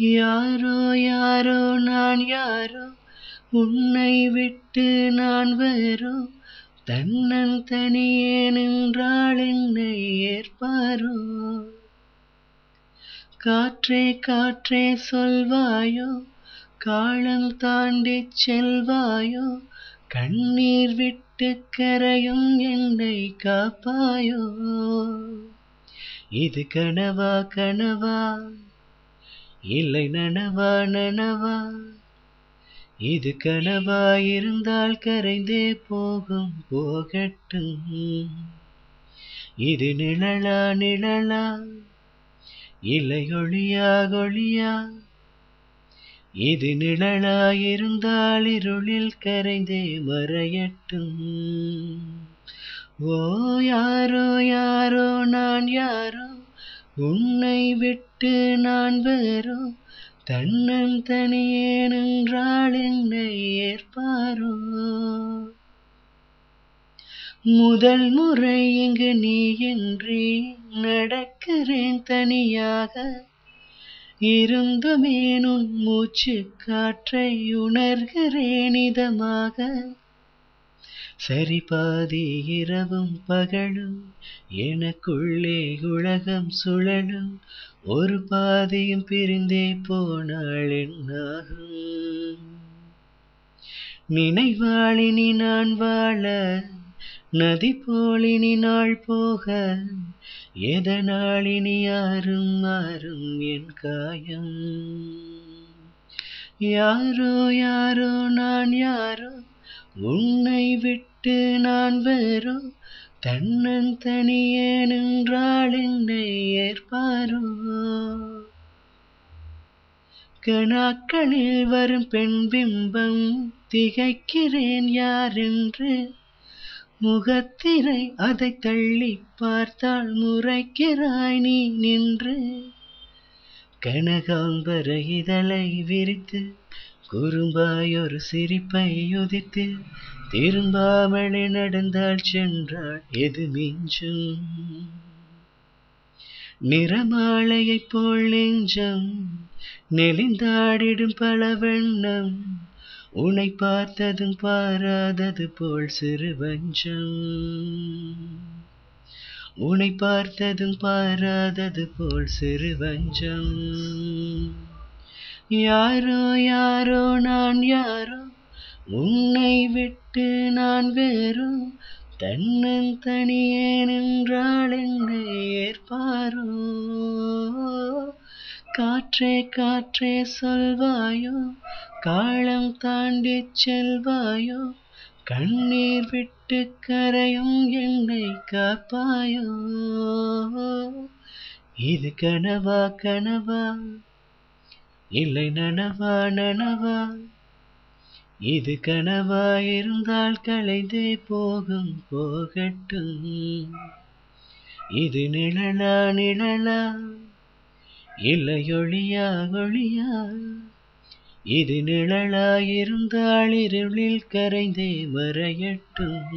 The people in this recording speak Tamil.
யாரோ யாரோ நான் யாரோ? உன்னை விட்டு நான் வேறோ தன்னன் தனியே நின்றாள் என்னை ஏற்பாரோ? காற்றே காற்றே சொல்வாயோ? காலம் தாண்டி செல்வாயோ? கண்ணீர் விட்டு கரையும் என்னை காப்பாயோ? இது கனவா கனவா? இல்லை நனவா நனவா. இது கனவா இருந்தால் கரைந்தே போகும் போகட்டும். இது நிழலா நிழலா. இல்லை ஒளியா ஒளியா. இது நிழலா இருந்தால் இருளில் கரைந்தே மறையட்டும். ஓ யாரோ யாரோ நான் யாரோ. உன்னை விட்டு நான் வேறோ தன்னன் தனியே நின்றால் என்னை ஏற்பாரோ? முதல் முறை இங்கு நீ இன்றி நடக்கிறேன் தனியாக. இருந்துமேனும் மூச்சு காற்றை உணர்கிறேன் இதமாக? சரி பாதி இரவும் பகலும் எனக்குள்ளே உலகம் சுழலும். ஒரு பாதியும் பிரிந்தே போனால் என்னாகும்? நினைவாளினி நான் வாழ நதி போலினி நாள் போக எதனாளினி யாரும் மாறும் என் காயம்? யாரோ யாரோ நான் யாரோ உன்னை விட்டு நான் வெறும் தன்னன் தனியே நின்றாள் என்னை ஏற்பாரோ? கணாக்களில் வரும் பெண் பிம்பம் திகைக்கிறேன் யாரென்று முகத்திரை அதை தள்ளி பார்த்தால் முறைக்கிறாய் நீ நின்று. கனகாம்பர இதழை விரித்து குறும்பாய் ஒரு சிரிப்பை உதித்து திரும்பாமலே நடந்தாள் சென்றாள் எது மிஞ்சும்? நிறமாலையைப் போல் நெஞ்சம் நெளிந்தாடிடும் பல வண்ணம் உன்னை பார்த்ததும் பாராதது போல் சிறு வஞ்சம். உன்னை பார்த்ததும் பாராதது போல் சிறு வஞ்சம். யாரோ யாரோ நான் யாரோ? உன்னை விட்டு நான் வேறோ தன்னன் தனியே நின்றாள் என்னை ஏற்பாரோ? காற்றே காற்றே சொல்வாயோ? காலம் தாண்டி செல்வாயோ? கண்ணீர் விட்டு கரையும் என்னை காப்பாயோ? இது கனவா கனவா? இல்லை நனவா நனவா. இது கனவா இருந்தால் கலைந்தே போகும் போகட்டும். இது நிழலா நிழலா. இல்லை ஒளியா ஒளியா. இது நிழலா இருந்தால் இருளில் கரைந்தே மறையட்டும்.